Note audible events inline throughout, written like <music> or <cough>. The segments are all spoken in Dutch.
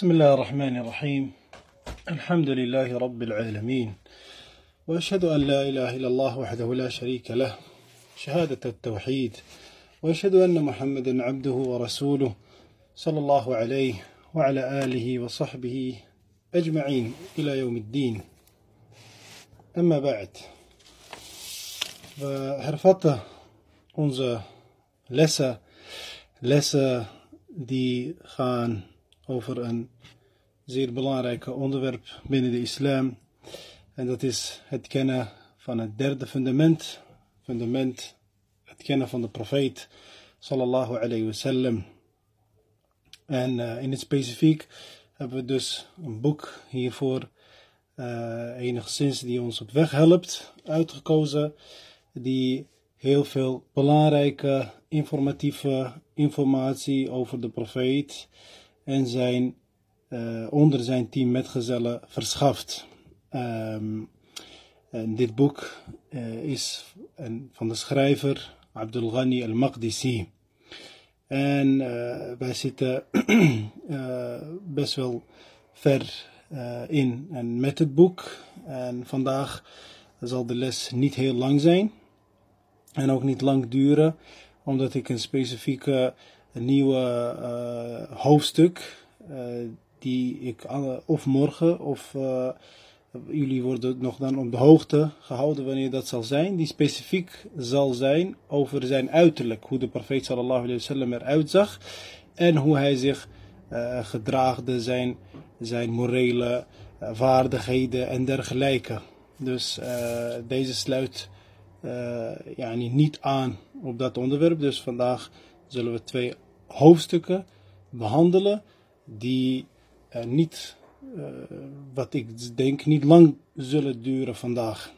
بسم الله الرحمن الرحيم الحمد لله رب العالمين وأشهد أن لا إله إلا الله وحده لا شريك له شهادة التوحيد وأشهد أن محمدا عبده ورسوله صلى الله عليه وعلى آله وصحبه أجمعين إلى يوم الدين أما بعد hervatten onze lessen, lessen die gaan over een zeer belangrijk onderwerp binnen de islam. En dat is het kennen van het derde fundament. Fundament, het kennen van de profeet, sallallahu alayhi wasallam. En uh, in het specifiek hebben we dus een boek hiervoor, uh, enigszins die ons op weg helpt, uitgekozen. Die heel veel belangrijke informatieve informatie over de profeet en zijn, uh, onder zijn team metgezellen verschaft. Um, en dit boek uh, is van de schrijver Abdul Ghani al-Maqdisi. En uh, wij zitten <clears throat> best wel ver in en met het boek. En vandaag zal de les niet heel lang zijn. En ook niet lang duren, omdat ik een specifieke nieuwe uh, hoofdstuk, uh, die ik of morgen of uh, jullie worden nog dan op de hoogte gehouden wanneer dat zal zijn, die specifiek zal zijn over zijn uiterlijk, hoe de profeet sallallahu alayhi wasallam eruit zag en hoe hij zich gedraagde, zijn, zijn morele vaardigheden en dergelijke. Dus deze sluit ja, niet aan op dat onderwerp. Dus vandaag zullen we twee hoofdstukken behandelen die uh, niet, uh, wat ik denk, niet lang zullen duren vandaag.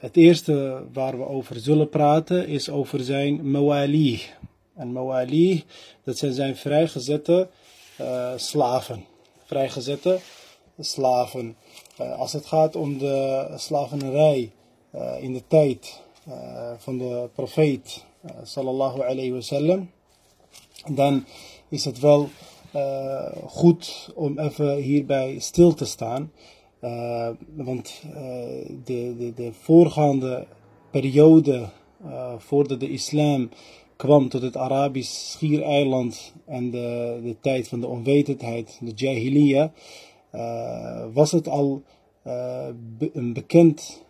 het eerste waar we over zullen praten is over zijn mawali. En mawali, dat zijn zijn vrijgezette slaven. Vrijgezette slaven. als het gaat om de slavenarij uh, in de tijd van de profeet sallallahu alayhi wasallam, dan is het wel goed om even hierbij stil te staan. want de, de, de voorgaande periode voordat de islam kwam tot het Arabisch schiereiland en de, de tijd van de onwetendheid, de Jahiliya, was het al een bekend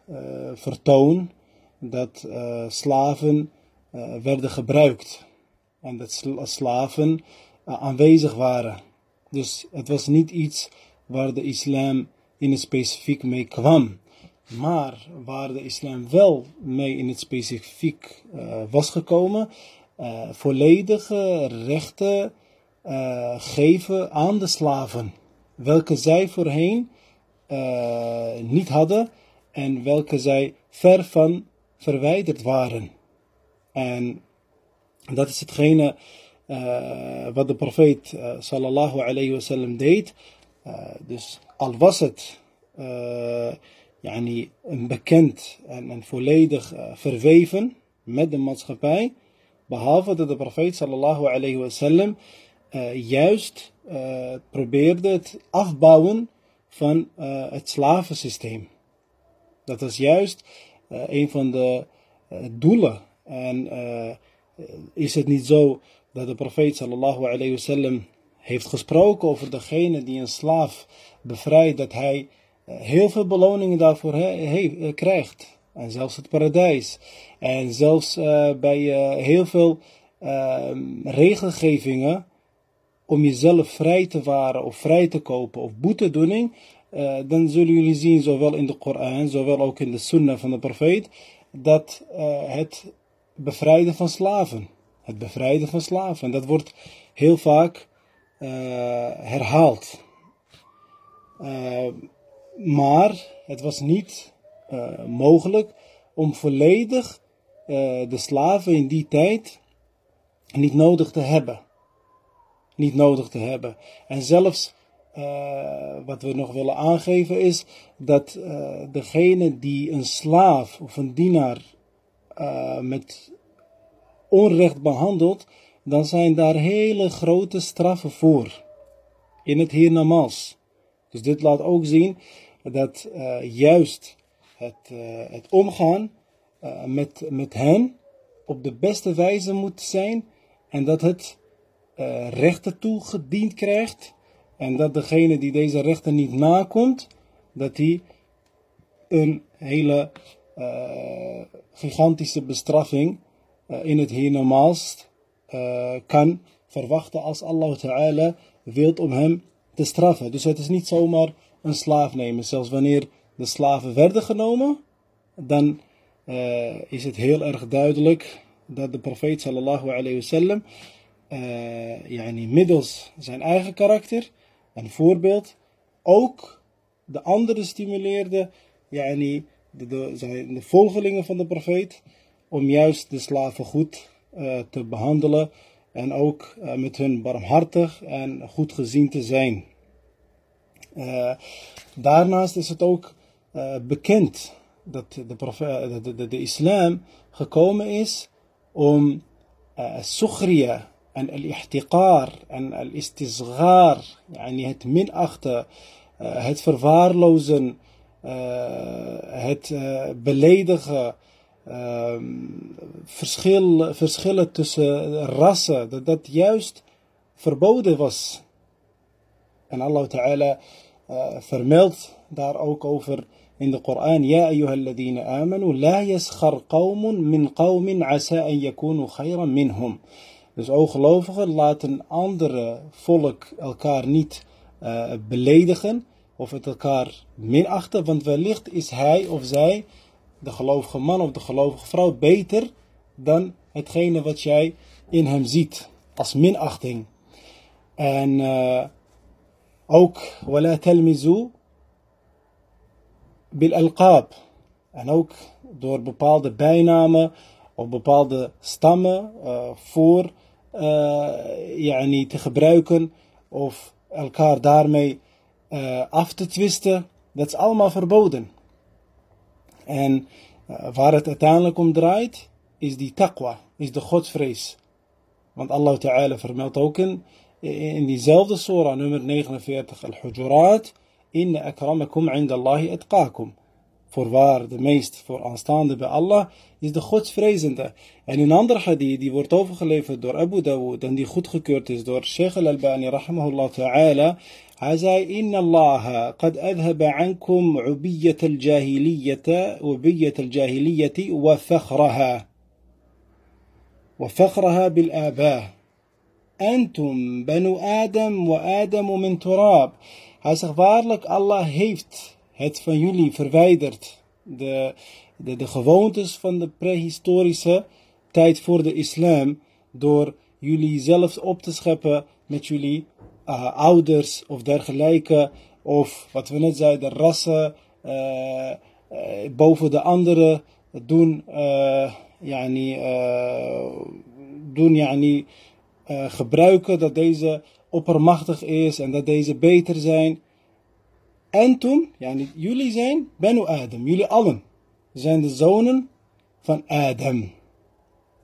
vertoon dat slaven werden gebruikt en dat sl slaven aanwezig waren. Dus het was niet iets waar de islam in het specifiek mee kwam. Maar waar de islam wel mee in het specifiek was gekomen, volledige rechten geven aan de slaven, welke zij voorheen niet hadden en welke zij ver van verwijderd waren. En dat is hetgene uh, wat de profeet uh, sallallahu alayhi wasallam deed. Uh, dus al was het yani een bekend en, volledig verweven met de maatschappij, behalve dat de profeet sallallahu alayhi wasallam juist probeerde het afbouwen van het slavensysteem. Dat is juist een van de doelen. En uh, is het niet zo dat de profeet sallallahu alayhi wasallam heeft gesproken over degene die een slaaf bevrijdt, dat hij heel veel beloningen daarvoor he, krijgt. En zelfs het paradijs. En zelfs bij heel veel ehm, regelgevingen om jezelf vrij te waren of vrij te kopen of boetedoening, dan zullen jullie zien, zowel in de Koran, zowel ook in de Sunnah van de profeet, dat het bevrijden van slaven, het bevrijden van slaven, dat wordt heel vaak uh, herhaald. maar het was niet mogelijk om volledig de slaven in die tijd niet nodig te hebben. Niet nodig te hebben. En zelfs wat we nog willen aangeven is dat degene die een slaaf of een dienaar uh, met onrecht behandelt, dan zijn daar hele grote straffen voor. in het hiernamaals. Dus dit laat ook zien dat uh, juist het, uh, het omgaan met, met hen op de beste wijze moet zijn en dat het rechten toegediend krijgt en dat degene die deze rechten niet nakomt, dat hij een hele gigantische bestraffing in het hiernamaals kan verwachten als Allah Ta'ala wilt om hem te straffen. Dus het is niet zomaar een slaaf nemen. Zelfs wanneer de slaven werden genomen, dan uh, is het heel erg duidelijk dat de profeet sallallahu alayhi wasallam uh, yani middels zijn eigen karakter en voorbeeld ook de anderen stimuleerde, yani de, zijn de volgelingen van de profeet, om juist de slaven goed uh, te behandelen en ook uh, met hun barmhartig en goed gezien te zijn. Uh, daarnaast is het ook bekend dat de, de, de, islam gekomen is om uh, en al-ihtiqar en al-istisghar, yani het minachten, het verwaarlozen, het beledigen, um, verschil, verschillen tussen rassen, dat dat juist verboden was. En Allah Ta'ala uh, vermeldt daar ook over in de Koran. Ja, ayyuhalladina amanu, la yaskhar qawmun min qawmin asa an yakunu khayran minhum. Dus o gelovigen, laten andere volk elkaar niet uh, beledigen of het elkaar minachten, want wellicht is hij of zij de gelovige man of de gelovige vrouw beter dan hetgene wat jij in hem ziet als minachting. En uh, ook wala talmizu bil alqab. En ook door bepaalde bijnamen of bepaalde stammen uh, voor uh, yani te gebruiken of elkaar daarmee uh, af te twisten. Dat is allemaal verboden. En uh, waar het uiteindelijk om draait, is die taqwa, is de godsvrees. Want Allah Ta'ala vermeldt ook in, in diezelfde surah, nummer 49, Al-Hujurat, Inna akramakum inda Allahi atqakum. Voorwaar, de meest vooraanstaande bij Allah is de godsvrezende. En een ander hadith, die wordt overgeleverd door Abu Dawud en die goedgekeurd is door Sheikh al-Albani rahimahullah ta'ala, عزاي إن الله قد أذهب عنكم عبية الجاهلية عبية الجاهلية وفخرها وفخرها بالآباء. أنتم بنو آدم وآدم من تراب. هاس أخبار لك الله هيفت هات فان يولي فرفايدرت de, de, gewoontes van de prehistorische tijd voor de islam door jullie zelf op te scheppen met jullie uh, ouders of dergelijke. Of wat we net zeiden, rassen uh, uh, boven de anderen doen. yani, doen yani, gebruiken dat deze oppermachtig is en dat deze beter zijn. En toen, yani, jullie zijn Benu Adam, jullie allen zijn de zonen van Adam.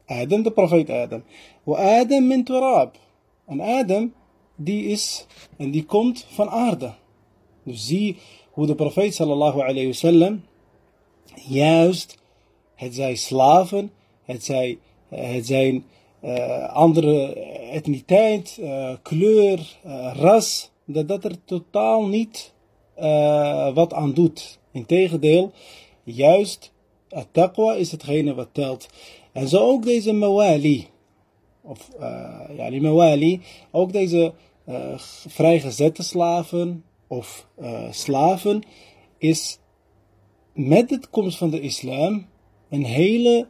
Adam, de profeet Adam. Wa Adam min turab. En Adam, die is en die komt van aarde. Dus zie hoe de profeet sallallahu alayhi wasallam juist, het zij slaven, het, zij, het zijn uh, andere etniciteit, uh, kleur, uh, ras, dat dat er totaal niet wat aan doet. Integendeel, juist het taqwa is hetgene wat telt. En zo ook deze mawali, of ja, die mawali, ook deze vrijgezette slaven of slaven, is met de komst van de islam een hele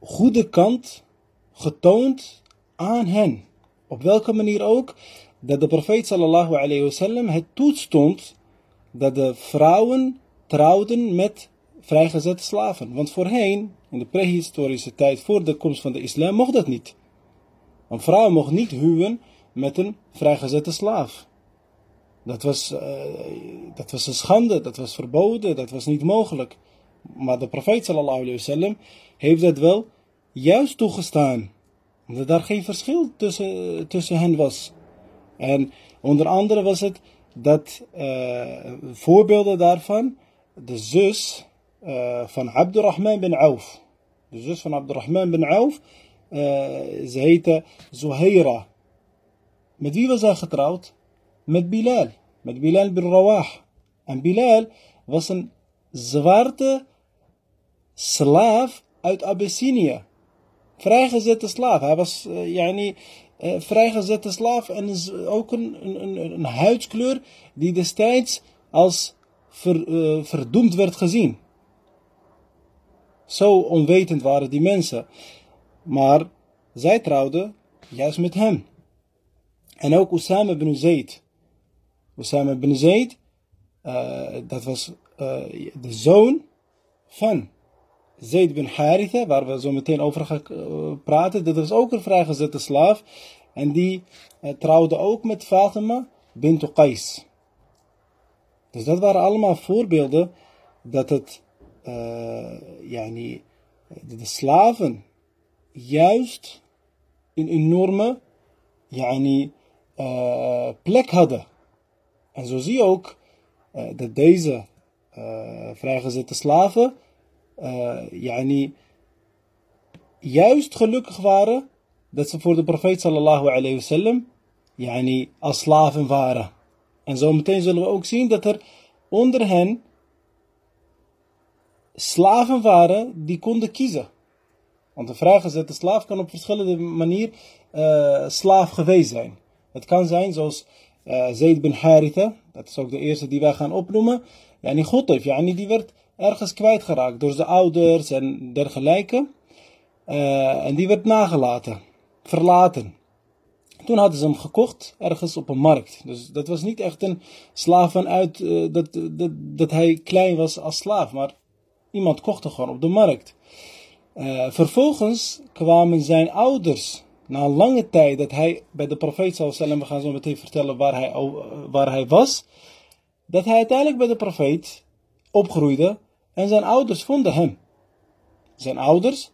goede kant getoond aan hen. Op welke manier ook, dat de profeet sallallahu alayhi wasallam het toestond dat de vrouwen trouwden met vrijgezette slaven. Want voorheen, in de prehistorische tijd, voor de komst van de islam, mocht dat niet. Een vrouw mocht niet huwen met een vrijgezette slaaf. Dat was, uh, dat was een schande, dat was verboden, dat was niet mogelijk. Maar de profeet sallallahu alayhi wasallam heeft dat wel juist toegestaan. Omdat daar geen verschil tussen, tussen hen was. En onder andere was het dat voorbeelden daarvan, de zus van Abdurrahman bin Auf, de zus van Abdurrahman bin Auf, ze heette Zuhaira. Met wie was hij getrouwd? Met Bilal. Met Bilal bin Rawah. En Bilal was een zwarte slaaf uit Abyssinia. Vrijgezette slaaf. Hij was uh, uh, vrijgezette slaaf en is ook een, een, een, huidskleur die destijds als ver, uh, verdoemd werd gezien. Zo onwetend waren die mensen. Maar zij trouwden juist met hem. En ook Osama ibn Zayd. Osama ibn Zayd, uh, dat was uh, de zoon van Zayd bin Haritha, waar we zo meteen over gaan uh, praten. Dat was ook een vrijgezette slaaf. En die trouwde ook met Fatima bint Qais. Dus dat waren allemaal voorbeelden dat het, yani, de slaven juist een enorme yani, uh, plek hadden. En zo zie je ook dat deze vrijgezette slaven yani, juist gelukkig waren dat ze voor de profeet sallallahu alayhi wasallam yani, als slaven waren. En zo meteen zullen we ook zien dat er onder hen slaven waren die konden kiezen. Want een vrijgezette slaaf kan op verschillende manieren uh, slaaf geweest zijn. Het kan zijn zoals uh, Zayd bin Haritha, dat is ook de eerste die wij gaan opnoemen. God heeft, ja, die werd ergens kwijtgeraakt door zijn ouders en dergelijke. Uh, en die werd nagelaten, verlaten. Toen hadden ze hem gekocht ergens op een markt. Dus dat was niet echt een slaaf vanuit dat, dat, dat hij klein was als slaaf, maar iemand kocht hem gewoon op de markt. Uh, vervolgens kwamen zijn ouders na lange tijd dat hij bij de profeet sallam, we gaan zo meteen vertellen waar hij, waar hij was, dat hij uiteindelijk bij de profeet opgroeide en zijn ouders vonden hem. Zijn ouders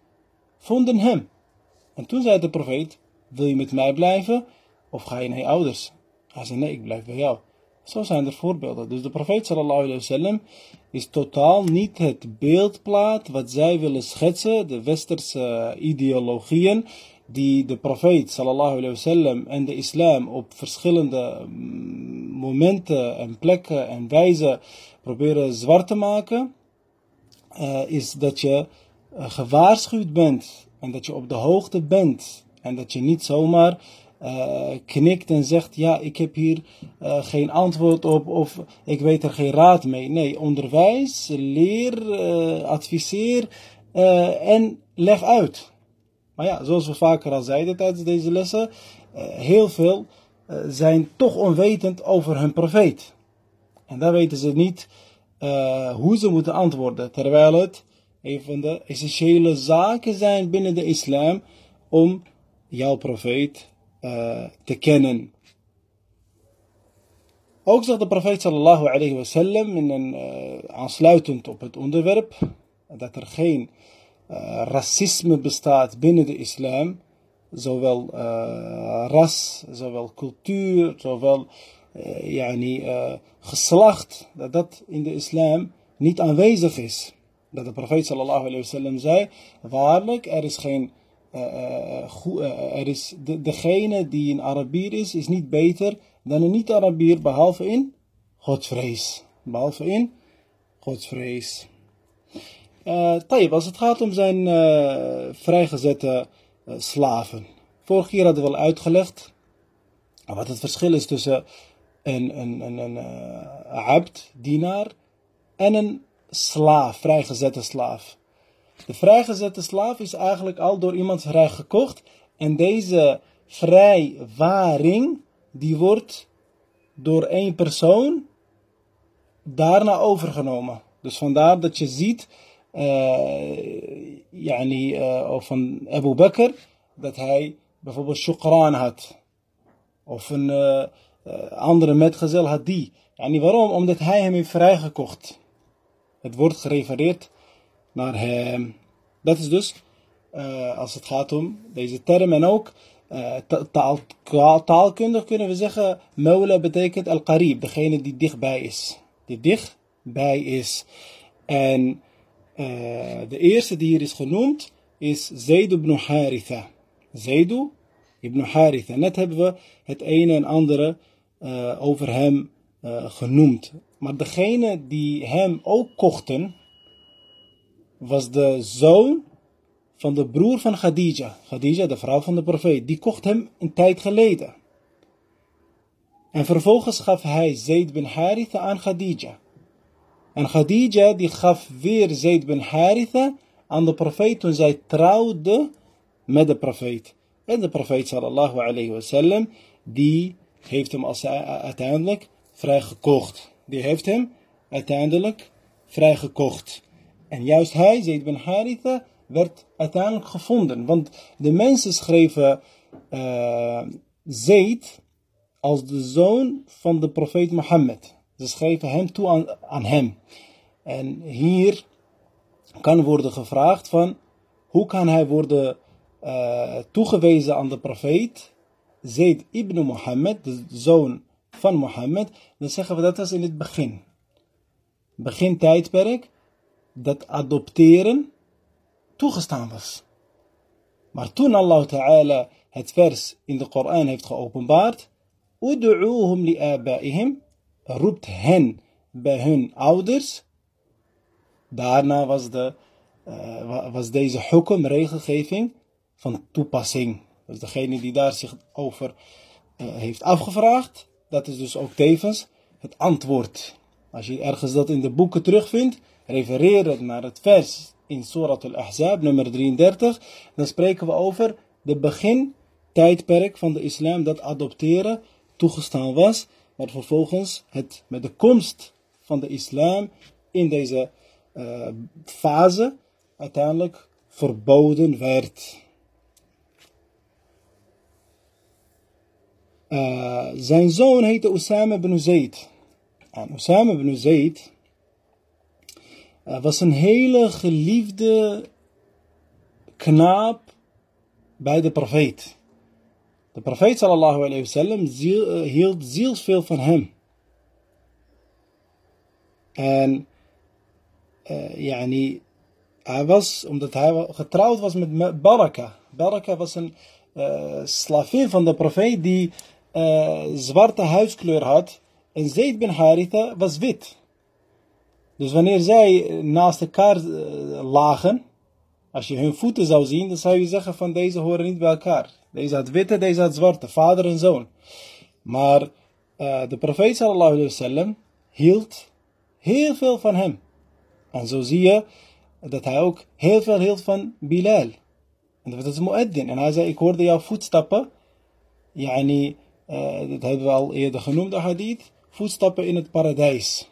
vonden hem. En toen zei de profeet, wil je met mij blijven of ga je naar je ouders? Hij zei, nee, ik blijf bij jou. Zo zijn er voorbeelden. Dus de profeet sallallahu alayhi wasallam is totaal niet het beeldplaat wat zij willen schetsen, de westerse ideologieën, die de profeet sallallahu en de islam op verschillende mm, momenten en plekken en wijzen proberen zwart te maken, uh, is dat je uh, gewaarschuwd bent en dat je op de hoogte bent en dat je niet zomaar uh, knikt en zegt, ja, ik heb hier uh, geen antwoord op of ik weet er geen raad mee. Nee, onderwijs, leer, uh, adviseer en leg uit. Maar ja, zoals we vaker al zeiden tijdens deze lessen, heel veel zijn toch onwetend over hun profeet. En dan weten ze niet hoe ze moeten antwoorden, terwijl het een van de essentiële zaken zijn binnen de islam om jouw profeet uh, te kennen. Ook zegt de profeet sallallahu alayhi in een, uh, aansluitend op het onderwerp, dat er geen uh, racisme bestaat binnen de islam, zowel ras, zowel cultuur, zowel yani, geslacht, dat dat in de islam niet aanwezig is. Dat de profeet sallallahu alayhi wa sallam zei, waarlijk, er is geen uh, uh, er is de, degene die een Arabier is, is niet beter dan een niet-Arabier, behalve in godsvrees. Behalve in godsvrees. Uh, Tayyip, als het gaat om zijn vrijgezette slaven. Vorige keer hadden we al uitgelegd wat het verschil is tussen een, een, een, een abd, dienaar, en een slaaf, vrijgezette slaaf. De vrijgezette slaaf is eigenlijk al door iemand vrij gekocht. En deze vrijwaring, die wordt door één persoon daarna overgenomen. Dus vandaar dat je ziet, uh, yani, uh, van Abu Bakr, dat hij bijvoorbeeld shukran had. Of een uh, andere metgezel had die. Yani waarom? Omdat hij hem heeft vrijgekocht. Het wordt gerefereerd naar hem. Dat is dus uh, als het gaat om deze term. En ook uh, taal, taalkundig kunnen we zeggen, Mawla betekent al-qarib, degene die dichtbij is. Die dichtbij is. En uh, de eerste die hier is genoemd is Zaid ibn Haritha. Zaidu ibn Haritha. Net hebben we het ene en andere over hem genoemd. Maar degene die hem ook kochten, was de zoon van de broer van Khadija. Khadija, de vrouw van de profeet. Die kocht hem een tijd geleden. En vervolgens gaf hij Zaid bin Haritha aan Khadija. En Khadija die gaf weer Zaid bin Haritha aan de profeet toen zij trouwde met de profeet. En de profeet sallallahu alayhi wasallam, die heeft hem uiteindelijk vrijgekocht. Die heeft hem uiteindelijk vrijgekocht. En juist hij, Zaid bin Haritha, werd uiteindelijk gevonden. Want de mensen schreven uh, als de zoon van de profeet Mohammed. Ze schreven hem toe aan, hem. En hier kan worden gevraagd van hoe kan hij worden uh, toegewezen aan de profeet Zaid ibn Mohammed, de zoon van Mohammed. Dan zeggen we dat was in het begin. Begin tijdperk dat adopteren toegestaan was. Maar toen Allah Ta'ala het vers in de Koran heeft geopenbaard, Udu'uhum li abaihim, roept hen bij hun ouders. Daarna was, de, uh, was deze hukum, regelgeving, van toepassing. Dus degene die daar zich over uh, heeft afgevraagd, dat is dus ook tevens het antwoord. Als je ergens dat in de boeken terugvindt, refereer naar het vers in Surat al-Ahzab, nummer 33, dan spreken we over de begintijdperk van de islam dat adopteren toegestaan was, maar vervolgens het met de komst van de islam in deze uh, fase uiteindelijk verboden werd. Uh, zijn zoon heette Osama ibn Zayd. En Osama ibn Zayd hij was een hele geliefde knaap bij de profeet. De profeet sallallahu alayhi wasallam ziel, uh, hield zielsveel van hem. En uh, yani, hij was, omdat hij getrouwd was met Baraka. Baraka was een uh, slavin van de profeet die zwarte huidskleur had. En Zaid bin Haritha was wit. Dus wanneer zij naast elkaar eh, lagen, als je hun voeten zou zien, dan zou je zeggen van deze horen niet bij elkaar. Deze had witte, deze had zwarte, vader en zoon. Maar uh, de profeet sallallahu alaihi wasallam hield heel veel van hem. En zo zie je dat hij ook heel veel hield van Bilal. En dat is Mu'addin. En hij zei, ik hoorde jouw voetstappen. Yani, uh, dat hebben we al eerder genoemd, de hadith. Voetstappen in het paradijs.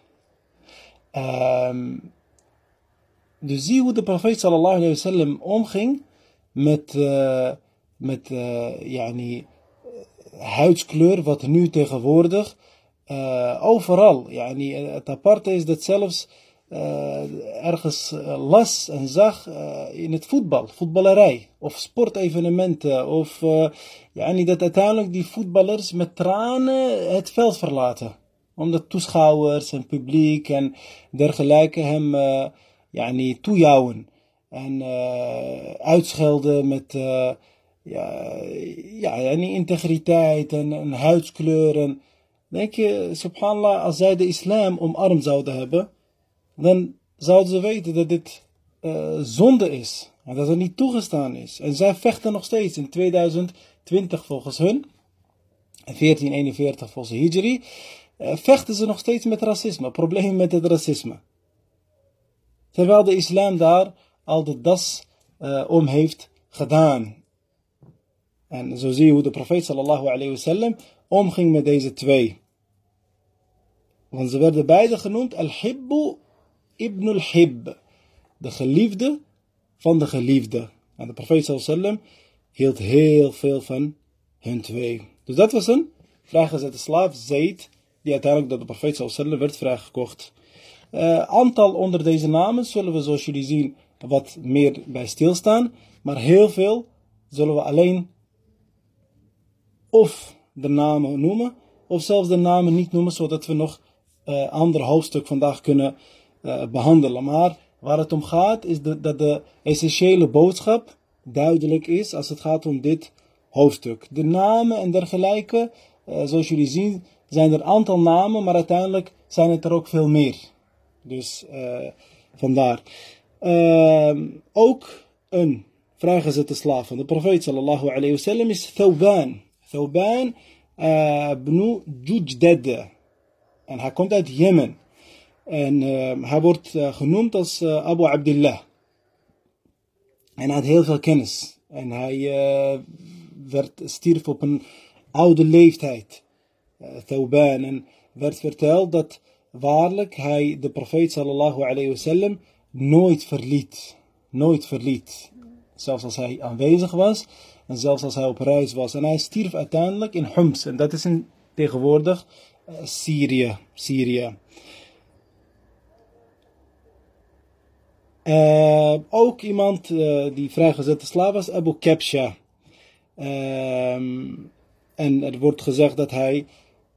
Um, dus zie hoe de profeet sallallahu alayhi wasallam omging met, uh, met uh, yani, huidskleur, wat nu tegenwoordig uh, overal. Yani, het aparte is dat zelfs ergens las en zag in het voetbal, voetballerij of sportevenementen. Of yani, dat uiteindelijk die voetballers met tranen het veld verlaten omdat toeschouwers en publiek en dergelijke hem uh, yani, toejouwen. En uh, uitschelden met uh, ja, ja, en integriteit en, huidskleur. En denk je, subhanallah, als zij de islam omarmd zouden hebben, dan zouden ze weten dat dit zonde is. En dat het niet toegestaan is. En zij vechten nog steeds in 2020 volgens hun. En 1441 volgens Hijri. Eh, vechten ze nog steeds met racisme, problemen met het racisme. Terwijl de islam daar al de das uh, om heeft gedaan. En zo zie je hoe de profeet sallallahu alayhi wasallam omging met deze twee. Want ze werden beide genoemd al-hibbu ibn al-hib. De geliefde van de geliefde. En de profeet sallallahu alayhi wasallam hield heel veel van hun twee. Dus dat was een vrijgezette slaaf, Zaid die uiteindelijk door de profeet sallallahu werd vrijgekocht. Uh, aantal onder deze namen zullen we zoals jullie zien wat meer bij stilstaan, maar heel veel zullen we alleen of de namen noemen, of zelfs de namen niet noemen, zodat we nog uh, ander hoofdstuk vandaag kunnen uh, behandelen. Maar waar het om gaat, is dat de essentiële boodschap duidelijk is als het gaat om dit hoofdstuk. De namen en dergelijke, zoals jullie zien, zijn er een aantal namen, maar uiteindelijk zijn het er ook veel meer. Dus vandaar. Ehm, ook een vrijgezette slaaf van de profeet sallallahu alayhi wasallam is Thawban. Thawban uh, bnu Jujdad. En hij komt uit Jemen. En uh, hij wordt uh, genoemd als Abu Abdullah. En hij had heel veel kennis. En hij werd, stierf op een oude leeftijd. En werd verteld dat waarlijk hij de profeet sallallahu alayhi wasallam nooit verliet. Nooit verliet. Zelfs als hij aanwezig was en zelfs als hij op reis was. En hij stierf uiteindelijk in Homs. En dat is in, tegenwoordig uh, Syrië. Syrië. Uh, ook iemand uh, die vrijgezette slaaf was, Abu Kabsha. Um, en er wordt gezegd dat hij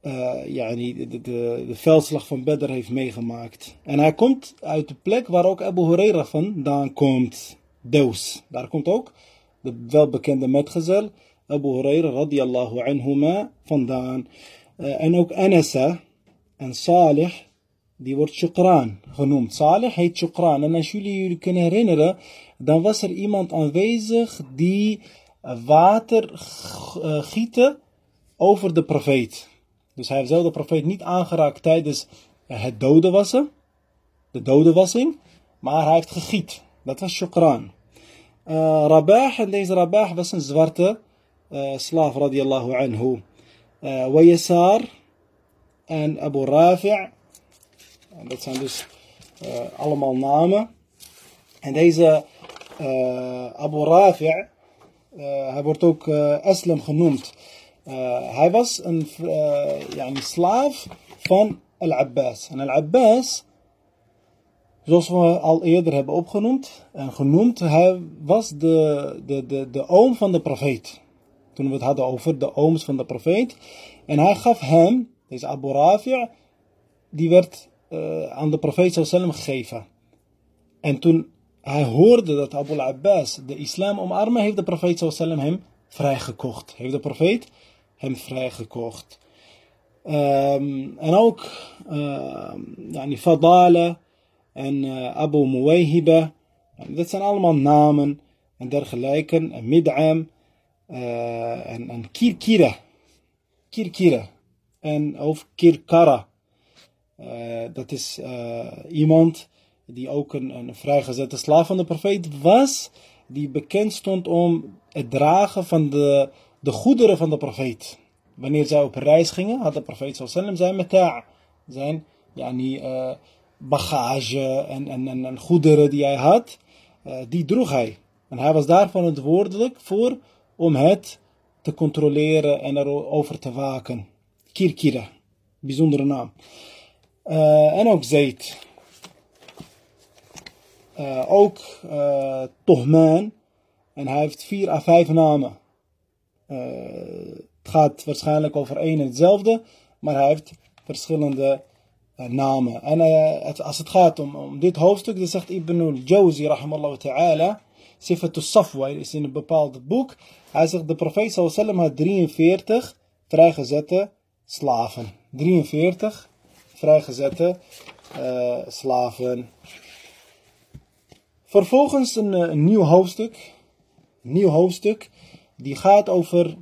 uh, yani de, de, de veldslag van Bedr heeft meegemaakt. En hij komt uit de plek waar ook Abu Huraira vandaan komt. Deus. Daar komt ook de welbekende metgezel Abu Huraira radiyallahu anhuma vandaan. Uh, en ook Anasa en Salih, die wordt Shukran genoemd. Salih heet Shukran. En als jullie jullie kunnen herinneren, dan was er iemand aanwezig die water uh, giette over de profeet. Dus hij heeft zelf de profeet niet aangeraakt tijdens het dodenwassen, de dodenwassing, maar hij heeft gegiet. Dat was Shukran. Uh, Rabah, en deze Rabah was een zwarte uh, slaaf radiallahu anhu. Uh, en Abu Rafi' dat zijn dus allemaal namen. En deze uh, Abu Rafi' hij wordt ook Aslam genoemd. Hij was een, ja, een slaaf van Al-Abbas. En Al-Abbas Zoals we al eerder hebben opgenoemd en genoemd, hij was de, de, de, de oom van de profeet. Toen we het hadden over de ooms van de profeet. En hij gaf hem, deze Abu Rafi', die werd uh, aan de profeet sallam gegeven. En toen hij hoorde dat Abu Abbas de islam omarmen, heeft de profeet sallam hem vrijgekocht. Heeft de profeet hem vrijgekocht. Um, en ook yani fadala en uh, Abu Muwayhiba. Dat zijn allemaal namen en dergelijke. En Mid'am uh, en, en Kirkira. Kirkira. En of Kirkara. Uh, dat is iemand die ook een, een vrijgezette slaaf van de profeet was. Die bekend stond om het dragen van de, de goederen van de profeet. Wanneer zij op reis gingen, had de profeet sallam zijn meta' zijn yani, uh, bagage en, en, en, en, goederen die hij had, uh, die droeg hij. En hij was daarvan verantwoordelijk voor om het te controleren en erover te waken. Kirkira, bijzondere naam. Uh, en ook Zaid. Uh, ook uh, Tohman. En hij heeft vier à vijf namen. Het gaat waarschijnlijk over één en hetzelfde, maar hij heeft verschillende namen. En uh, als het gaat om, om dit hoofdstuk, dan zegt Ibn al-Jawzi, rahimallahu ta'ala, Safwa, is in een bepaald boek. Hij zegt, de profeet sallam had 43 vrijgezette slaven. 43 vrijgezette slaven. Vervolgens een, nieuw hoofdstuk. Nieuw hoofdstuk. Die gaat over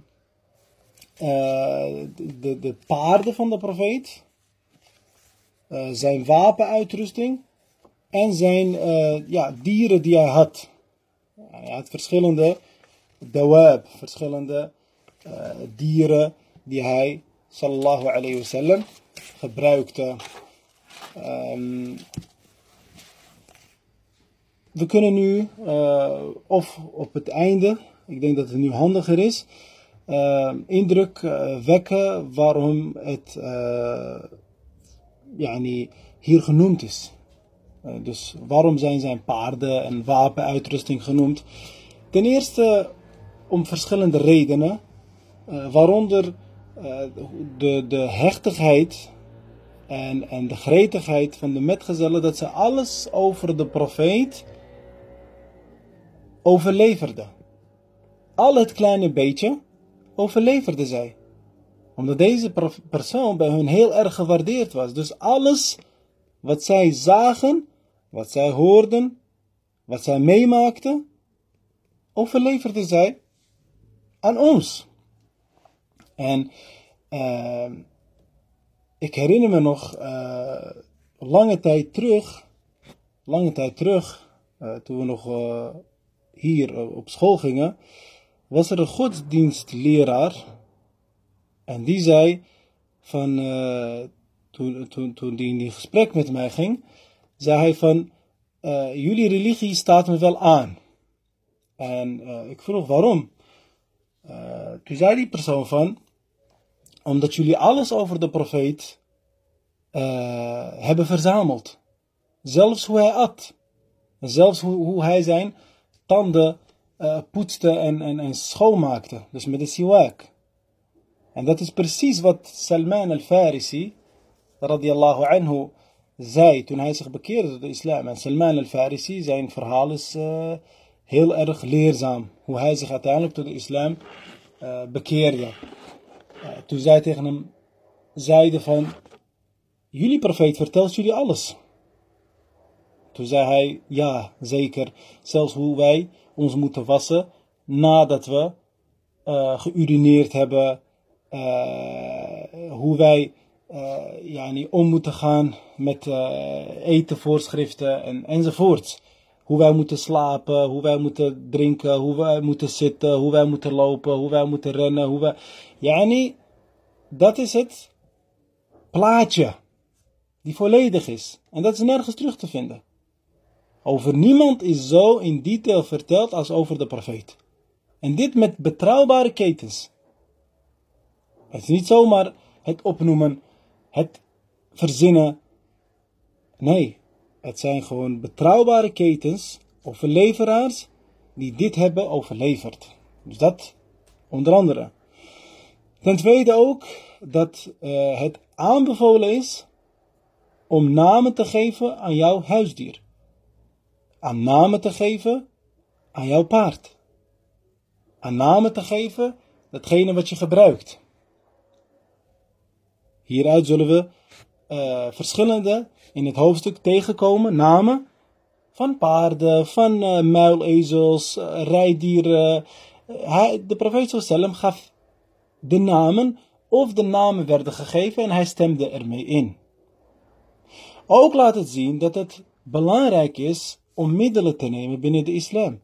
uh, de, de paarden van de profeet. Eh, zijn wapenuitrusting en zijn uh, ja, dieren die hij had. Hij had verschillende dawab, verschillende dieren die hij sallallahu alayhi wasallam gebruikte. Um, we kunnen nu, of op het einde, ik denk dat het nu handiger is, indruk wekken waarom het yani, hier genoemd is. Dus waarom zijn zijn paarden en wapenuitrusting genoemd? Ten eerste om verschillende redenen. waaronder de, de hechtigheid en, en de gretigheid van de metgezellen, dat ze alles over de profeet overleverden. Al het kleine beetje overleverde zij. Omdat deze persoon bij hun heel erg gewaardeerd was. Dus alles wat zij zagen, wat zij hoorden, wat zij meemaakten, overleverde zij aan ons. En uh, ik herinner me nog uh, lange tijd terug, lange tijd terug, uh, toen we nog uh, hier op school gingen, was er een godsdienstleraar. En die zei van, toen, toen, toen die in die gesprek met mij ging, zei hij van, jullie religie staat me wel aan. En ik vroeg waarom. toen zei die persoon van, omdat jullie alles over de profeet hebben verzameld. Zelfs hoe hij at. Zelfs hoe, hoe hij zijn tanden uh, poetste en, en, en schoonmaakte. Dus met de siwak. En dat is precies wat Salman al-Farisi, radiallahu anhu, zei toen hij zich bekeerde tot de islam. En Salman al-Farisi, zijn verhaal is uh, heel erg leerzaam. Hoe hij zich uiteindelijk tot de islam uh, bekeerde. Toen zij tegen hem zeiden van, jullie profeet vertelt jullie alles. Toen zei hij, ja, zeker, zelfs hoe wij ons moeten wassen nadat we uh, geurineerd hebben, uh, hoe wij uh, ja, niet om moeten gaan met etenvoorschriften en, enzovoort. Hoe wij moeten slapen, hoe wij moeten drinken, hoe wij moeten zitten, hoe wij moeten lopen, hoe wij moeten rennen. Hoe wij... Yani, dat is het plaatje die volledig is. En dat is nergens terug te vinden. Over niemand is zo in detail verteld als over de profeet. En dit met betrouwbare ketens. Het is niet zomaar het opnoemen, het verzinnen. Nee, het zijn gewoon betrouwbare ketens, overleveraars, die dit hebben overleverd. Dus dat onder andere. Ten tweede ook dat uh, het aanbevolen is om namen te geven aan jouw huisdier. Aan namen te geven aan jouw paard. Aan namen te geven datgene wat je gebruikt. Hieruit zullen we uh, verschillende in het hoofdstuk tegenkomen namen van paarden, van uh, muilezels, uh, rijdieren. Hij, de profeet sallam gaf de namen of de namen werden gegeven en hij stemde ermee in. Ook laat het zien dat het belangrijk is om middelen te nemen binnen de islam.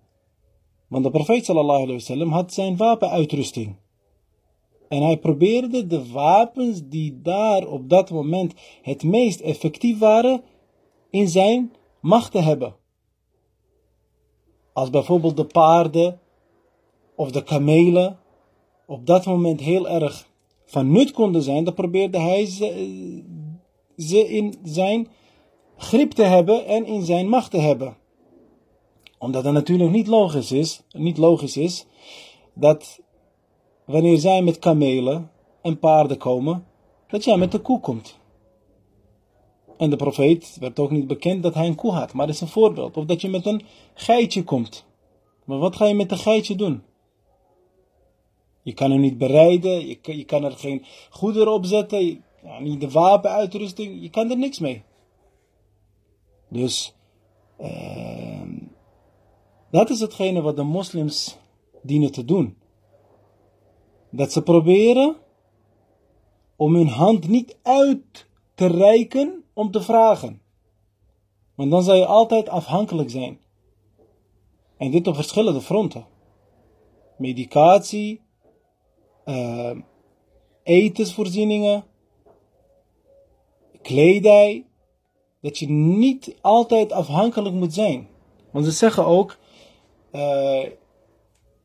Want de profeet sallallahu alayhi wasallam had zijn wapenuitrusting. En hij probeerde de wapens die daar op dat moment het meest effectief waren, in zijn macht te hebben. Als bijvoorbeeld de paarden of de kamelen op dat moment heel erg van nut konden zijn, dan probeerde hij ze, ze in zijn grip te hebben en in zijn macht te hebben. Omdat het natuurlijk niet logisch is, niet logisch is dat wanneer zij met kamelen en paarden komen, dat jij met de koe komt. En de profeet werd ook niet bekend dat hij een koe had, maar dat is een voorbeeld. Of dat je met een geitje komt. Maar wat ga je met een geitje doen? Je kan hem niet bereiden, je kan, er geen goederen op zetten, niet de wapenuitrusting, je kan er niks mee. Dus uh, dat is hetgene wat de moslims dienen te doen. Dat ze proberen om hun hand niet uit te reiken om te vragen. Want dan zal je altijd afhankelijk zijn. En dit op verschillende fronten. Medicatie, uh, etensvoorzieningen, kledij, dat je niet altijd afhankelijk moet zijn. Want ze zeggen ook, uh,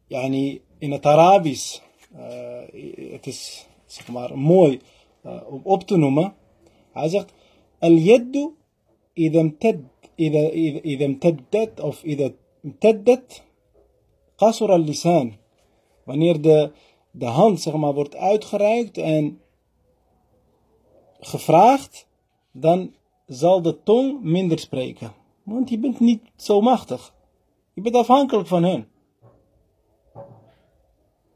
yani in het Arabisch, eh, het is zeg maar mooi eh, om op te noemen. Hij zegt, al-yaddu idem ida idem teddet of idem teddet, qasur al-lisan. Wanneer de, de hand zeg maar, wordt uitgereikt en gevraagd, dan zal de tong minder spreken. Want je bent niet zo machtig. Je bent afhankelijk van hun.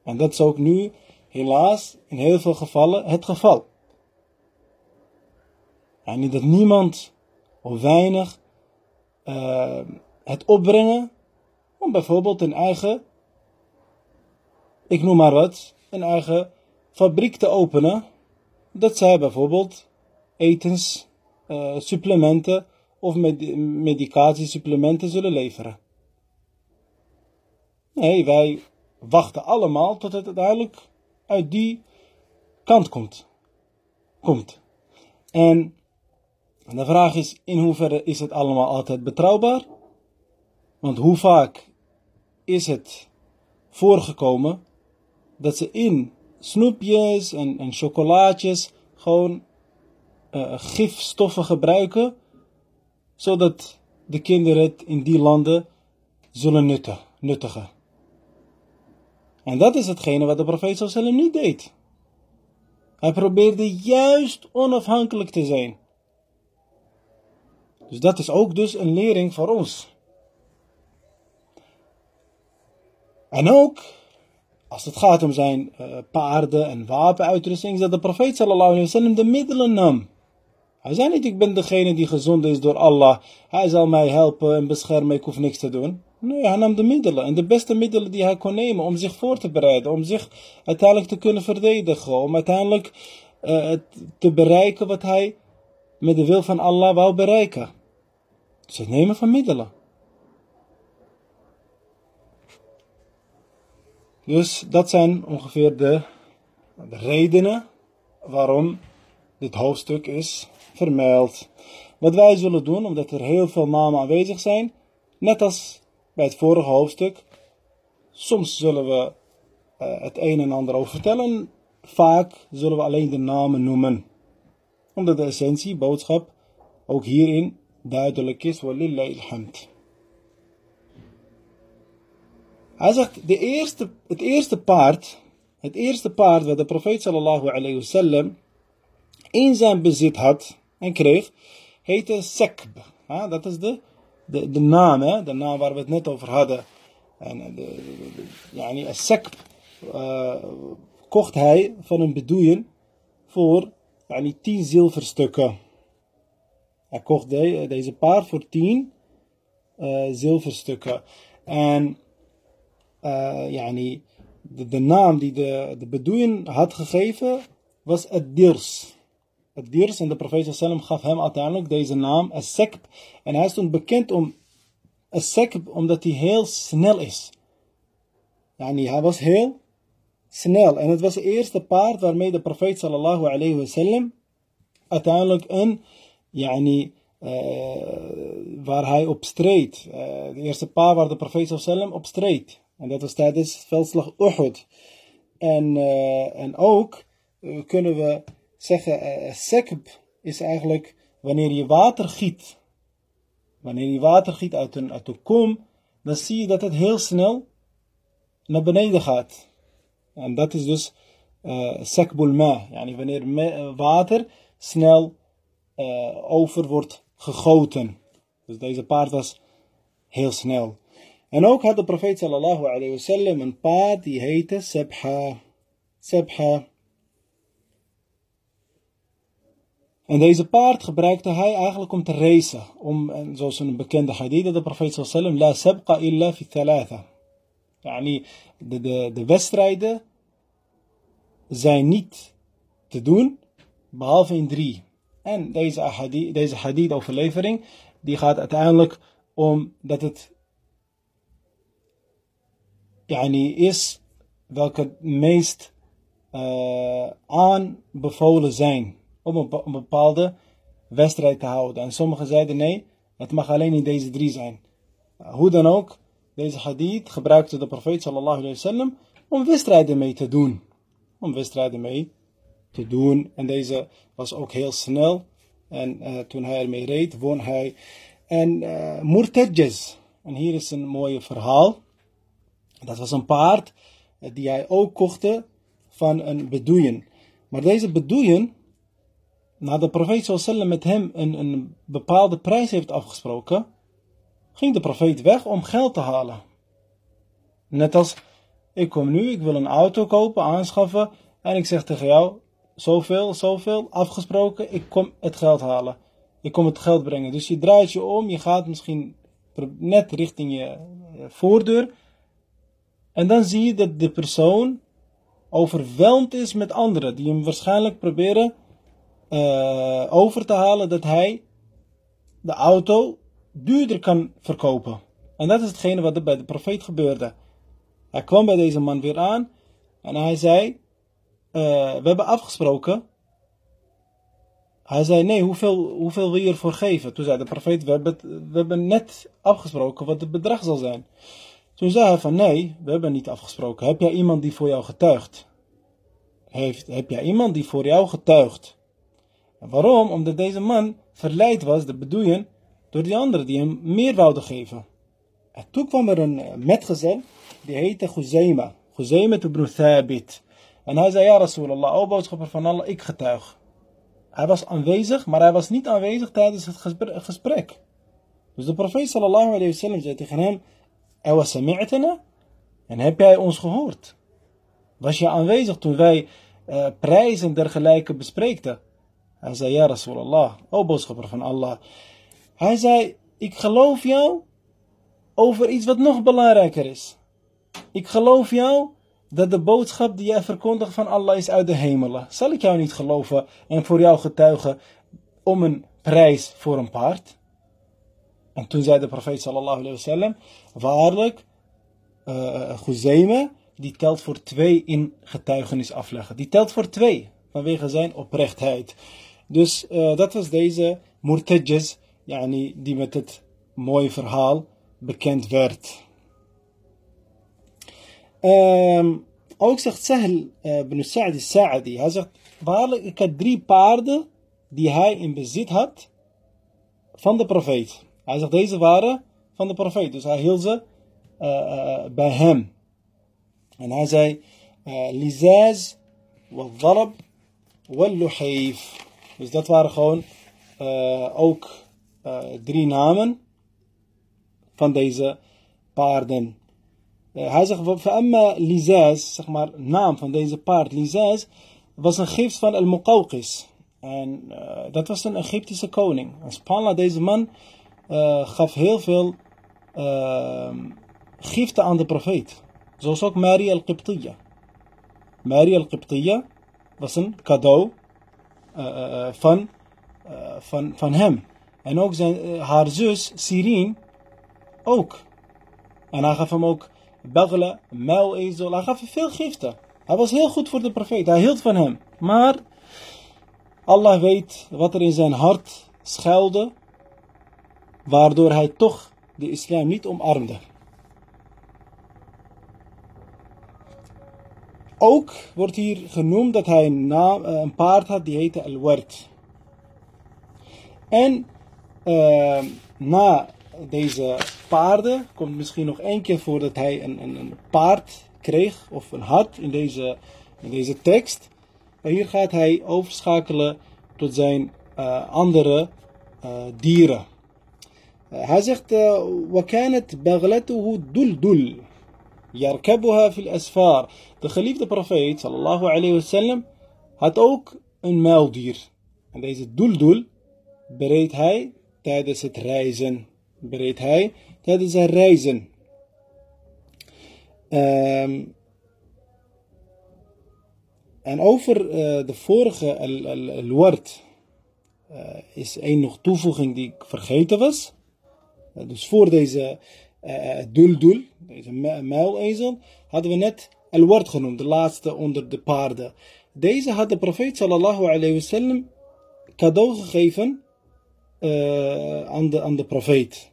En dat is ook nu helaas in heel veel gevallen het geval. En niet dat niemand of weinig uh, het opbrengen om bijvoorbeeld een eigen, ik noem maar wat, een eigen fabriek te openen. Dat zij bijvoorbeeld etens, uh, supplementen of med medicatiesupplementen zullen leveren. Nee, wij wachten allemaal tot het uiteindelijk uit die kant komt. komt. En de vraag is, in hoeverre is het allemaal altijd betrouwbaar? Want hoe vaak is het voorgekomen dat ze in snoepjes en, en chocolaatjes gewoon uh, gifstoffen gebruiken, zodat de kinderen het in die landen zullen nutten, nuttigen. En dat is hetgene wat de profeet sallam niet deed. Hij probeerde juist onafhankelijk te zijn. Dus dat is ook dus een lering voor ons. En ook als het gaat om zijn uh, paarden en wapenuitrusting, dat de profeet sallallahu alaihi wasallam de middelen nam. Hij zei niet, ik ben degene die gezond is door Allah. Hij zal mij helpen en beschermen, ik hoef niks te doen. Nee, hij nam de middelen. En de beste middelen die hij kon nemen om zich voor te bereiden. Om zich uiteindelijk te kunnen verdedigen. Om uiteindelijk uh, te bereiken wat hij met de wil van Allah wou bereiken. Dus het nemen van middelen. Dus dat zijn ongeveer de redenen waarom dit hoofdstuk is vermeld. Wat wij zullen doen, omdat er heel veel namen aanwezig zijn, net als bij het vorige hoofdstuk. Soms zullen we uh, het een en ander over vertellen. Vaak zullen we alleen de namen noemen. Omdat de essentie, boodschap, ook hierin duidelijk is. Walillahi alhamd. Hij zegt, de eerste, het eerste paard, het eerste paard wat de profeet sallallahu alayhi wasallam in zijn bezit had en kreeg, heette Sekb. dat is de, de, de naam, hè? de naam waar we het net over hadden. En de, de, de yani, Sekb uh, kocht hij van een bedoeien voor tien zilverstukken. Hij kocht de, deze paard voor tien uh, zilverstukken. En uh, de, de, naam die de, de Bedoeien had gegeven was Ad-Dirs. Ad-Dirs en de profeet sallam gaf hem uiteindelijk deze naam As-Sekb. En hij stond bekend om As-Sekb omdat hij heel snel is. Yani, hij was heel snel. En het was het eerste paard waarmee de profeet sallallahu alayhi wasallam uiteindelijk een yani, uh, waar hij op streed. Uh, de eerste paard waar de profeet sallam op streed. En dat was tijdens veldslag Uhud. En, uh, en ook kunnen we zeggen, uh, sekb is eigenlijk wanneer je water giet. Wanneer je water giet uit een, uit een kom, dan zie je dat het heel snel naar beneden gaat. En dat is dus uh, sekbul ma. Yani wanneer water snel over wordt gegoten. Dus deze paard was heel snel. En ook had de profeet sallallahu alayhi wa sallam een paard die heette Sebha. Sebha. En deze paard gebruikte hij eigenlijk om te racen. Om, zoals een bekende hadith, de profeet sallam, la sabqa illa fi thalatha. Yani, de, de, de wedstrijden zijn niet te doen, behalve in drie. En deze hadith, deze hadith overlevering, die gaat uiteindelijk om dat het yani, is welke het meest uh, aanbevolen zijn om een, bepaalde wedstrijd te houden. En sommigen zeiden nee, het mag alleen in deze drie zijn. hoe dan ook, deze hadith gebruikte de profeet sallallahu alayhi wasallam om wedstrijden mee te doen. Om wedstrijden mee te doen. En deze was ook heel snel. En uh, toen hij ermee reed, won hij. En uh. En hier is een mooi verhaal. Dat was een paard die hij ook kocht van een bedoeien. Maar deze bedoeien, nadat de profeet sallam met hem een, een bepaalde prijs heeft afgesproken, ging de profeet weg om geld te halen. Net als, ik kom nu, ik wil een auto kopen, aanschaffen, en ik zeg tegen jou, zoveel, zoveel, afgesproken, ik kom het geld halen. Ik kom het geld brengen. Dus je draait je om, je gaat misschien net richting je voordeur. En dan zie je dat de persoon overweldigd is met anderen, die hem waarschijnlijk proberen uh, over te halen dat hij de auto duurder kan verkopen. En dat is hetgene wat er bij de profeet gebeurde. Hij kwam bij deze man weer aan en hij zei: uh, We hebben afgesproken. Hij zei: Nee, hoeveel, hoeveel wil je ervoor geven? Toen zei de profeet: we hebben, we hebben net afgesproken wat het bedrag zal zijn. Toen zei hij: van Nee, we hebben niet afgesproken. Heb jij iemand die voor jou getuigt? Heeft, heb jij iemand die voor jou getuigt? Waarom? Omdat deze man verleid was, de bedoeling, door die anderen die hem meer wouden geven. En toen kwam er een eh, metgezel, die heette Ghuzaima. Ghuzaima ibn Thabit. En hij zei, ja Rasulallah, o boodschapper van Allah, ik getuig. Hij was aanwezig, maar hij was niet aanwezig tijdens het gesprek. Dus de profeet sallallahu alayhi wa sallam zei tegen hem, sami'tana? En heb jij ons gehoord? Was je aanwezig toen wij uh, prijzen dergelijke bespreekten? Hij zei, ja Rasulallah, o boodschapper van Allah. Hij zei, ik geloof jou over iets wat nog belangrijker is. Ik geloof jou dat de boodschap die jij verkondigt van Allah is uit de hemelen. Zal ik jou niet geloven en voor jou getuigen om een prijs voor een paard? En toen zei de profeet sallallahu alayhi wasallam, waarlijk, uh, die telt voor twee in getuigenis afleggen. Die telt voor twee, vanwege zijn oprechtheid. Dus uh, dat was deze Murtajaz, yani, die met het mooie verhaal bekend werd. Um, ook zegt Sahl uh, ibn Sa'd Sa'adi, hij zegt, waarlijk, ik had drie paarden die hij in bezit had van de profeet. Hij zegt, deze waren van de profeet, dus hij hield ze uh, bij hem. En hij zei, Lizaz, wal-dharab, wal-luhayf. Dus dat waren gewoon uh, ook uh, drie namen van deze paarden. Uh, hij zegt, فأما Lizaz, zeg maar, naam van deze paard, Lizaz, was een gift van Al-Muqawqis. En uh, dat was een Egyptische koning. En subhanallah, deze man uh, gaf heel veel giften aan de profeet. Zoals ook Maria al-Qibtiyya. Maria al-Qibtiyya was een cadeau uh, van, van, van hem. En ook zijn, haar zus Sirin ook. En hij gaf hem ook bagla, muilezel. Hij gaf hem veel giften. Hij was heel goed voor de profeet. Hij hield van hem. Maar Allah weet wat er in zijn hart schuilde. Waardoor hij toch de islam niet omarmde. Ook wordt hier genoemd dat hij een, naam, eh, een paard had die heette Al-Ward. En uh, na deze paarden komt misschien nog één keer voor dat hij een, een, een paard kreeg of een had in deze, in deze tekst. En hier gaat hij overschakelen tot zijn uh, andere uh, dieren. Uh, hij zegt: وكانت بغلته دلدل Yarkabuha fil asfar. De geliefde profeet, sallallahu alayhi wasallam, had ook een muildier. En deze doeldoel bereed hij tijdens het reizen. Bereed hij tijdens het reizen. Um, en over uh, de vorige woord eh, is één nog toevoeging die ik vergeten was. Eh, dus voor deze duldul, deze muilezel, hadden we net al-ward genoemd, de laatste onder de paarden. Deze had de profeet sallallahu alayhi wasallam cadeau gegeven uh, aan, de, aan de profeet.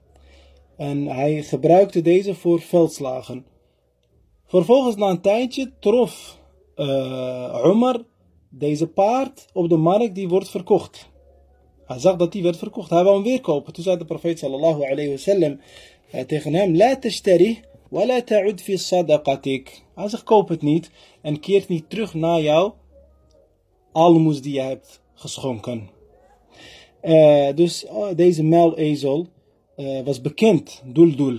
En hij gebruikte deze voor veldslagen. Vervolgens na een tijdje trof uh, deze paard op de markt die wordt verkocht. Hij zag dat die werd verkocht. Hij wou hem weer kopen. Toen zei de profeet sallallahu alayhi wasallam tegen hem: La tashtari ولا تعد في صدقتك. Hij zegt, koop het niet en keert niet terug naar jouw almoes die je hebt geschonken. Uh, dus oh, deze muilezel uh, was bekend, Duldul.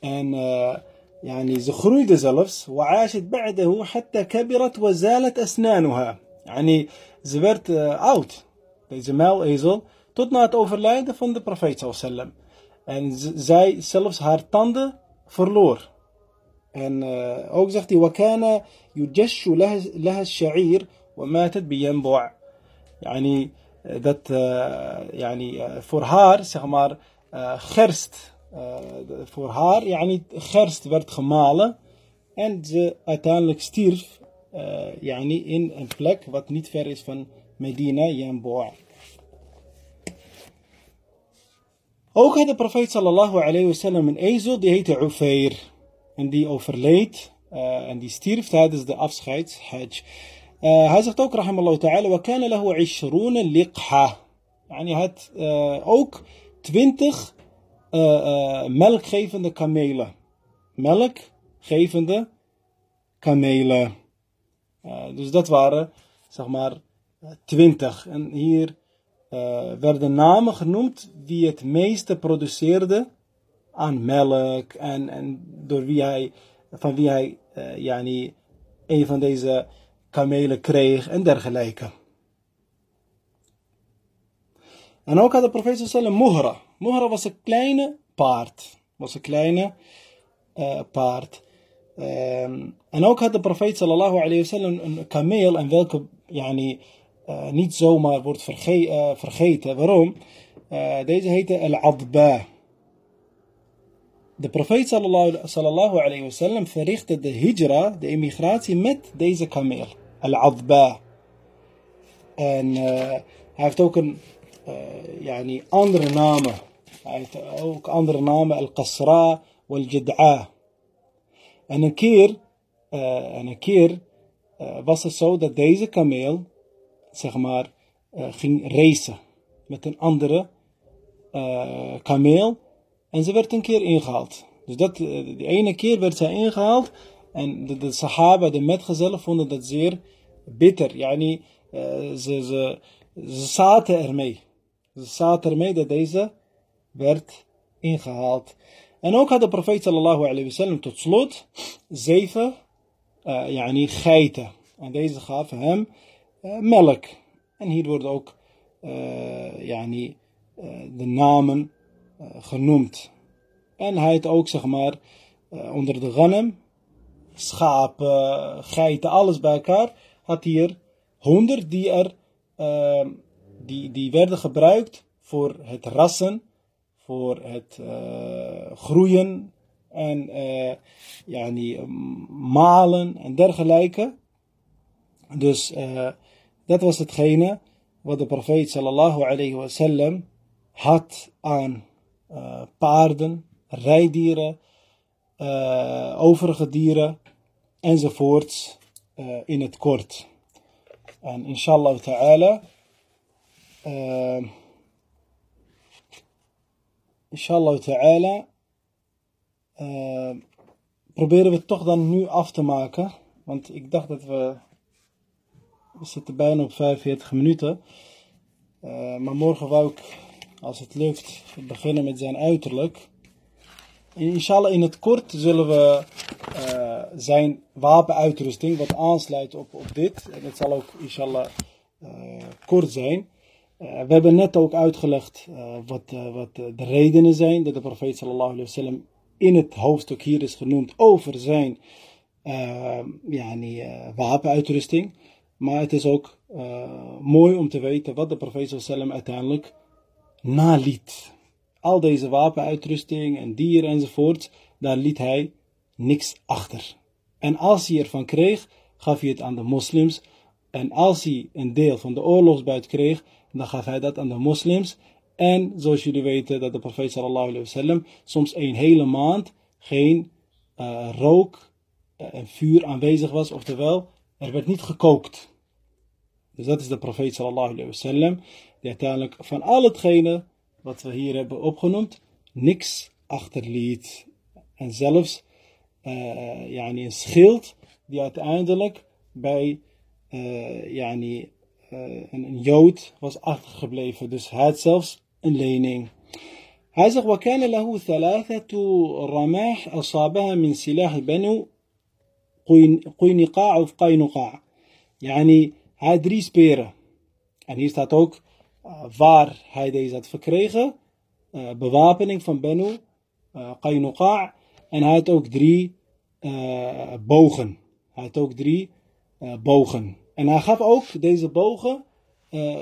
En uh, يعني ze groeide zelfs. وعاشت بعده حتى كبرت وزالت أسنانها. يعني ze werd uh, oud. Deze muilezel. Tot na het overlijden van de profeet sallam. En zij zelfs haar tanden verloor. En uh, ook zegt hij, وكان يجش لها, لها الشعير وماتت بينبع. يعني dat uh, يعني uh, voor haar, zeg maar, uh, gerst, voor haar, يعني gerst werd gemalen en ze uiteindelijk stierf, يعني in een plek wat niet ver is van Medina, Yanbu'a. Ook had de profeet sallallahu alayhi wasallam een ezel die heette Ufeir En die overleed eh, en die stierf tijdens de afscheidshajj. Uh, hij zegt ook, rahimallahu ta'ala, wa kana lahu liqha. Hij had eh, ook twintig melkgevende kamelen. Melkgevende kamelen. dus dat waren, zeg maar, twintig. En hier uh, werden namen genoemd wie het meeste produceerde aan melk en, en door wie hij, van wie hij uh, yani, een van deze kamelen kreeg en dergelijke. En ook had de profeet sallam muhra. Muhra was een kleine paard. Was een kleine uh, paard. Um, en ook had de profeet sallallahu alayhi wasallam een kameel en welke yani, uh, niet zomaar wordt uh, vergeten. Waarom? Uh, deze heette Al-Adba. De profeet sallallahu alayhi wasallam verrichtte de hijra, de immigratie, met deze kameel. Al-Adba. En hij heeft ook een yani andere namen. Hij heeft ook andere namen. Al-Qasra wal-Jid'a. En een keer, en een keer was het zo dat deze kameel zeg maar, uh, ging racen met een andere uh, kameel. En ze werd een keer ingehaald. Dus dat, uh, de ene keer werd zij ingehaald. En de, de sahaba, de metgezellen, vonden dat zeer bitter. Yani, ze, ze, ze zaten ermee. Ze zaten ermee dat deze werd ingehaald. En ook had de profeet sallallahu alayhi wa sallam tot slot zeven uh, yani, geiten. En deze gaven hem melk. En hier worden ook yani, uh, de namen genoemd. En hij had ook, zeg maar, onder de ghanem, schapen, geiten, alles bij elkaar, had hier honderd die er, die, die werden gebruikt voor het rassen, voor het groeien en yani, malen en dergelijke. Dus dat was hetgene wat de profeet sallallahu alayhi had aan uh, paarden, rijdieren, uh, overige dieren enzovoorts in het kort. En inshallah ta'ala inshallah ta'ala proberen we het toch dan nu af te maken. Want ik dacht dat we we zitten bijna op 45 minuten. Uh, maar morgen wou ik, als het lukt, beginnen met zijn uiterlijk. Inshallah, in het kort zullen we uh, zijn wapenuitrusting, wat aansluit op, op dit. En het zal ook, inshallah, uh, kort zijn. we hebben net ook uitgelegd wat, wat de redenen zijn dat de profeet sallallahu alaihi wasallam in het hoofdstuk hier is genoemd over zijn yani, wapenuitrusting. Maar het is ook uh, mooi om te weten wat de profeet sallam uiteindelijk naliet. Al deze wapenuitrusting en dieren enzovoort, daar liet hij niks achter. En als hij ervan kreeg, gaf hij het aan de moslims. En als hij een deel van de oorlogsbuit kreeg, dan gaf hij dat aan de moslims. En zoals jullie weten dat de profeet sallallahu alayhi wasallam soms een hele maand geen uh, rook uh, en vuur aanwezig was. Oftewel, er werd niet gekookt. Dus dat is de profeet sallallahu alayhi wasallam. Die uiteindelijk van al hetgene wat we hier hebben opgenoemd, niks achterliet. En zelfs uh, yani een schild die uiteindelijk bij uh, yani, uh, een, jood was achtergebleven. Dus hij had zelfs een lening. Hij zegt, وكان له ثلاثة رماح أصابها من سلاح بنو Qoyniqa of ja, Yani, hij drie speren. En hier staat ook eh, waar hij deze had verkregen. Eh, bewapening van Benu, uh, eh, En hij had ook drie bogen. Hij had ook drie bogen. En hij gaf ook deze bogen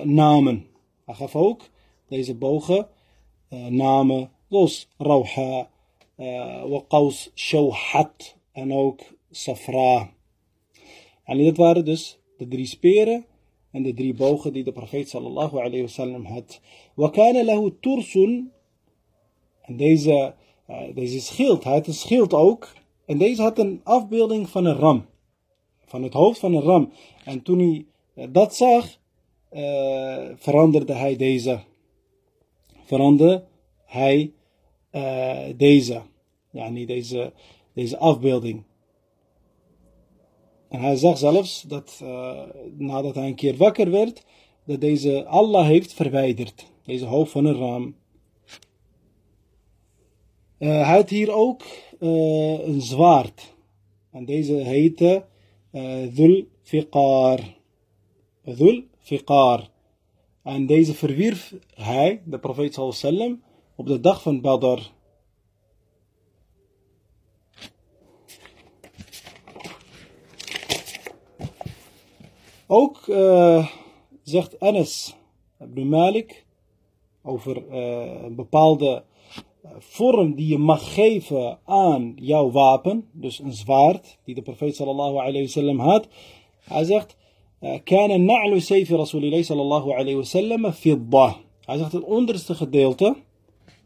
namen. Hij gaf ook deze bogen namen. Zoals Rauha, uh, Waqaus Shawhat. En ook Safra. En dit waren dus de drie speren en de drie bogen die de profeet sallallahu alayhi wasallam had. Wakana lahu tursun. En deze, uh, deze schild, hij had een schild ook. En deze had een afbeelding van een ram. Van het hoofd van een ram. En toen hij eh, dat zag, uh, veranderde hij deze. Veranderde hij deze. Ja, niet deze, deze afbeelding. En hij zag zelfs dat uh, nadat hij een keer wakker werd, dat deze Allah heeft verwijderd. Deze hoofd van een raam. hij had hier ook een zwaard. En deze heette Dhul Fiqar. Dhul Fiqar. En deze verwierf hij, de profeet sallam, op de dag van Badr. Ook uh, zegt Anas ibn Malik over uh, een bepaalde vorm die je mag geven aan jouw wapen, dus een zwaard die de profeet sallallahu alayhi wasallam had. Hij zegt, كان نعل سيف رسول الله صلى الله عليه وسلم فضة. Hij zegt het onderste gedeelte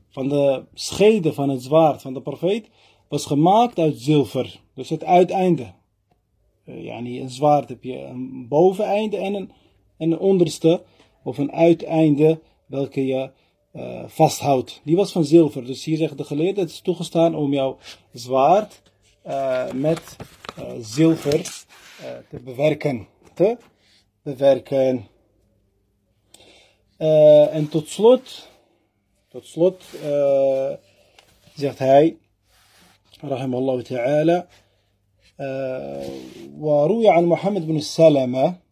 van de schede van het zwaard van de profeet was gemaakt uit zilver. Dus het uiteinde. Yani een zwaard heb je een boveneinde en een, en een onderste of een uiteinde welke je uh, vasthoudt. Die was van zilver. Dus hier zegt de geleerde, het is toegestaan om jouw zwaard uh, met zilver te bewerken. Te bewerken. en tot slot, tot slot zegt hij, rahimallahu ta'ala, وروي عن محمد بن السلمة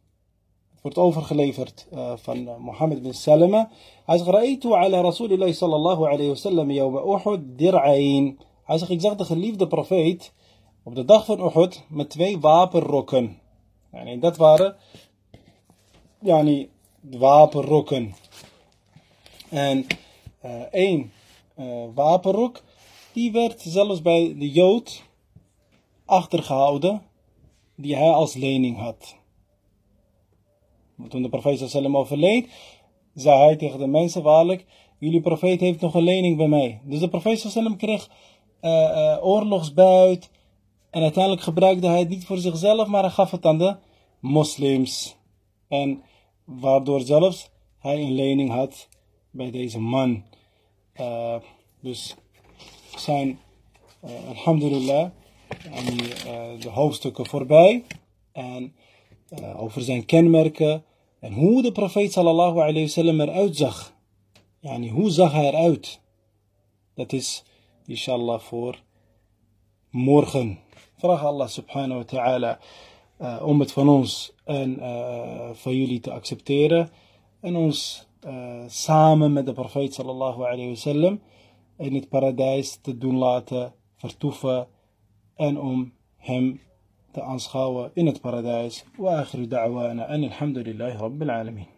wordt overgeleverd uh, van Mohammed bin Salama. Hij zegt, Ra'aytu ala Rasulillahi sallallahu alayhi wa sallam yawma Uhud dir'ain. Hij zegt, ik zag de geliefde profeet op de dag van Uhud met twee wapenrokken. Yani, dat waren yani, wapenrokken. En uh, één uh, wapenrok, die werd zelfs bij de Jood achtergehouden, die hij als lening had. Toen de profeet sallam overleed, zei hij tegen de mensen waarlijk, jullie profeet heeft nog een lening bij mij. Dus de profeet sallam kreeg uh, uh, oorlogsbuit en uiteindelijk gebruikte hij het niet voor zichzelf, maar hij gaf het aan de moslims. En waardoor zelfs hij een lening had bij deze man. Uh, dus zijn, alhamdulillah, en, uh, de hoofdstukken voorbij. En uh, over zijn kenmerken en hoe de profeet sallallahu alayhi wasallam eruit zag. Hoe zag hij eruit? Dat is inshallah voor morgen. Vraag Allah subhanahu wa ta'ala uh, om het van ons en van jullie te accepteren. En ons samen met de profeet sallallahu alayhi wasallam in het paradijs te doen laten vertoeven. أن أم هم تأنصخاوة إن الباراديس وآخر دعوانا أن الحمد لله رب العالمين.